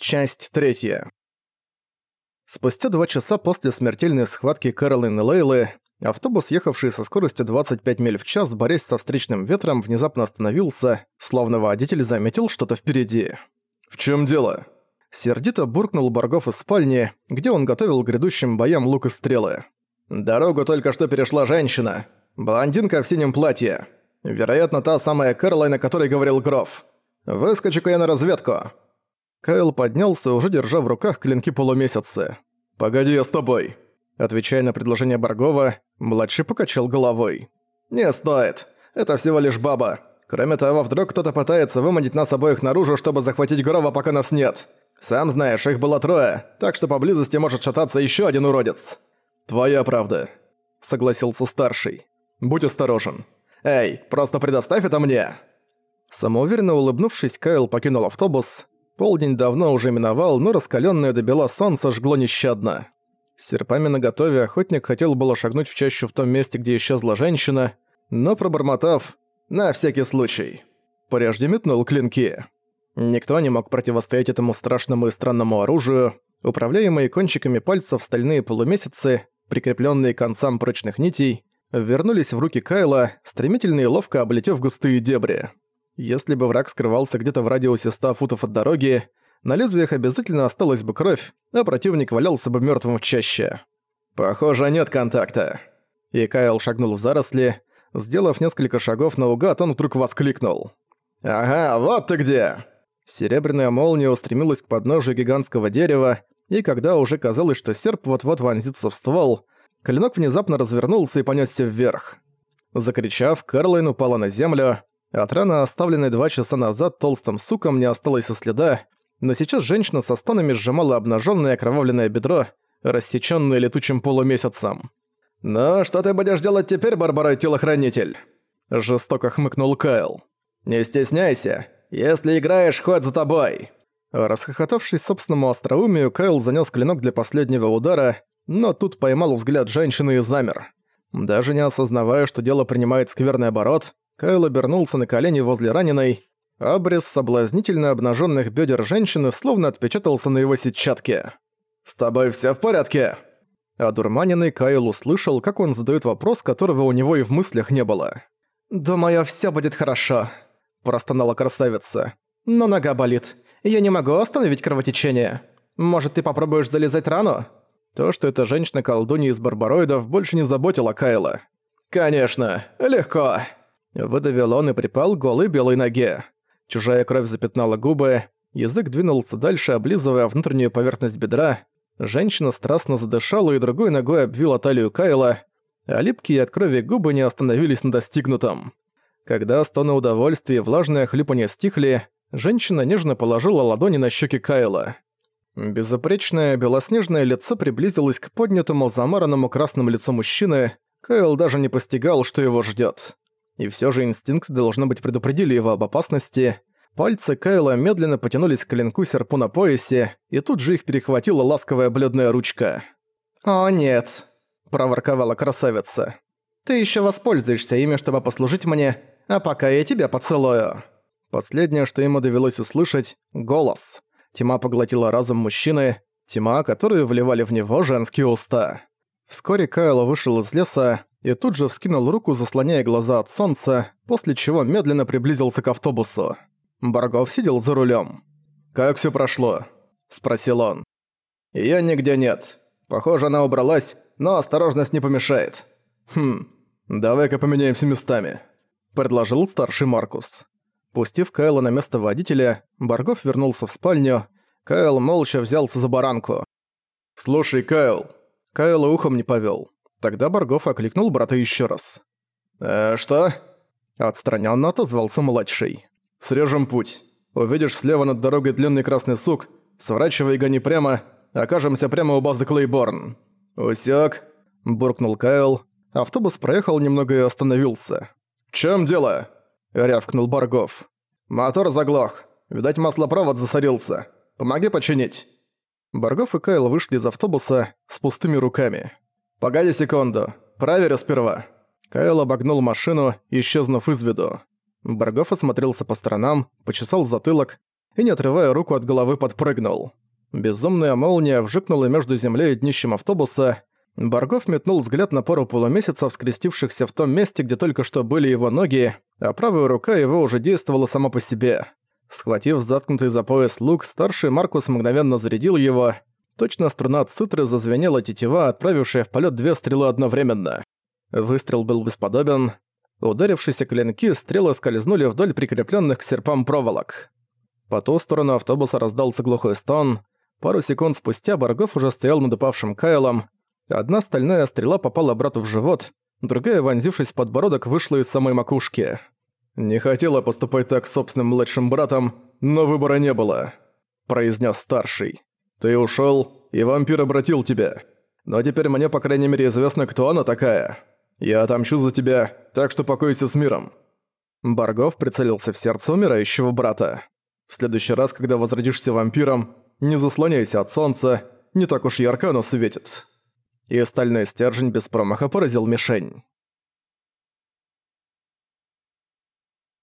Часть третья. Спустя два часа после смертельной схватки Кэролин и Лейлы, автобус, ехавший со скоростью 25 миль в час, борясь со встречным ветром, внезапно остановился, словно водитель заметил что-то впереди. «В чем дело?» Сердито буркнул Баргов из спальни, где он готовил к грядущим боям лук и стрелы. «Дорогу только что перешла женщина. Блондинка в синем платье. Вероятно, та самая Кэролайн, о которой говорил Гроф. Выскочу-ка я на разведку». Кайл поднялся, уже держа в руках клинки полумесяца. «Погоди, я с тобой». Отвечая на предложение Баргова, младший покачал головой. «Не стоит. Это всего лишь баба. Кроме того, вдруг кто-то пытается выманить нас обоих наружу, чтобы захватить Грова, пока нас нет. Сам знаешь, их было трое, так что поблизости может шататься еще один уродец». «Твоя правда», — согласился старший. «Будь осторожен. Эй, просто предоставь это мне!» Самоуверенно улыбнувшись, Кайл покинул автобус, Полдень давно уже миновал, но раскаленное до бела солнце жгло нещадно. С серпами наготове охотник хотел было шагнуть в чащу в том месте, где исчезла женщина, но пробормотав «на всякий случай», прежде метнул клинки. Никто не мог противостоять этому страшному и странному оружию, управляемые кончиками пальцев стальные полумесяцы, прикрепленные к концам прочных нитей, вернулись в руки Кайла, стремительно и ловко облетев густые дебри. Если бы враг скрывался где-то в радиусе 100 футов от дороги, на лезвиях обязательно осталась бы кровь, а противник валялся бы мертвым в чаще. «Похоже, нет контакта». И Кайл шагнул в заросли. Сделав несколько шагов наугад, он вдруг воскликнул. «Ага, вот ты где!» Серебряная молния устремилась к подножию гигантского дерева, и когда уже казалось, что серп вот-вот вонзится в ствол, клинок внезапно развернулся и понесся вверх. Закричав, Карлайн упала на землю, от раны, оставленной два часа назад толстым суком, не осталось и следа, но сейчас женщина со стонами сжимала обнаженное окровавленное бедро, рассечённое летучим полумесяцем. «Ну, что ты будешь делать теперь, Барбара-телохранитель?» Жестоко хмыкнул Кайл. «Не стесняйся. Если играешь, хоть за тобой!» Расхохотавшись собственному остроумию, Кайл занёс клинок для последнего удара, но тут поймал взгляд женщины и замер. Даже не осознавая, что дело принимает скверный оборот, Кайл обернулся на колени возле раненой. Абрис соблазнительно обнаженных бедер женщины словно отпечатался на его сетчатке. «С тобой все в порядке?» Одурманенный Кайл услышал, как он задает вопрос, которого у него и в мыслях не было. «Думаю, все будет хорошо», – простонала красавица. «Но нога болит. Я не могу остановить кровотечение. Может, ты попробуешь залезать рану?» То, что эта женщина-колдунья из барбароидов, больше не заботила Кайла. «Конечно, легко», Выдавил он и припал голой белой ноге. Чужая кровь запятнала губы, язык двинулся дальше, облизывая внутреннюю поверхность бедра. Женщина страстно задышала и другой ногой обвила талию Кайла, а липкие от крови губы не остановились на достигнутом. Когда стоны удовольствия и влажное хлюпанье стихли, женщина нежно положила ладони на щеки Кайла. Безупречное белоснежное лицо приблизилось к поднятому замаранному красным лицу мужчины, Кайл даже не постигал, что его ждет. И все же инстинкты должно быть предупредили его об опасности. Пальцы Кайла медленно потянулись к клинку серпу на поясе, и тут же их перехватила ласковая бледная ручка. «О нет», – проворковала красавица. «Ты еще воспользуешься ими, чтобы послужить мне, а пока я тебя поцелую». Последнее, что ему довелось услышать – голос. Тьма поглотила разум мужчины, тьма, которую вливали в него женские уста. Вскоре Кайл вышел из леса, и тут же вскинул руку, заслоняя глаза от солнца, после чего медленно приблизился к автобусу. Баргов сидел за рулем. «Как все прошло?» – спросил он. «Её нигде нет. Похоже, она убралась, но осторожность не помешает». «Хм, давай-ка поменяемся местами», – предложил старший Маркус. Пустив Кайла на место водителя, Баргов вернулся в спальню. Кайл молча взялся за баранку. «Слушай, Кайл». Кайл ухом не повёл. Тогда Баргов окликнул брата еще раз. «Э, что?» Отстраненно отозвался младший. «Срежем путь. Увидишь слева над дорогой длинный красный сук, сворачивай и гони прямо, окажемся прямо у базы Клейборн». «Усёк», – буркнул Кайл. Автобус проехал немного и остановился. «В чём дело?» – рявкнул Баргов. «Мотор заглох. Видать, маслопровод засорился. Помоги починить». Баргов и Кайл вышли из автобуса с пустыми руками. «Погоди секунду. Проверю сперва». Кайл обогнул машину, исчезнув из виду. Баргов осмотрелся по сторонам, почесал затылок и, не отрывая руку от головы, подпрыгнул. Безумная молния вжикнула между землей и днищем автобуса. Баргов метнул взгляд на пару полумесяцев, скрестившихся в том месте, где только что были его ноги, а правая рука его уже действовала сама по себе. Схватив заткнутый за пояс лук, старший Маркус мгновенно зарядил его. Точно струна цитры зазвенела тетива, отправившая в полет две стрелы одновременно. Выстрел был бесподобен. Ударившиеся клинки, стрелы скользнули вдоль прикрепленных к серпам проволок. По ту сторону автобуса раздался глухой стон. Пару секунд спустя Баргов уже стоял над упавшим Кайлом. Одна стальная стрела попала брату в живот, другая, вонзившись в подбородок, вышла из самой макушки. «Не хотела поступать так с собственным младшим братом, но выбора не было», – произнес старший. «Ты ушёл, и вампир обратил тебя. Но теперь мне, по крайней мере, известно, кто она такая. Я отомщу за тебя, так что покойся с миром». Баргов прицелился в сердце умирающего брата. «В следующий раз, когда возродишься вампиром, не заслоняйся от солнца, не так уж ярко оно светит». И стальной стержень без промаха поразил мишень.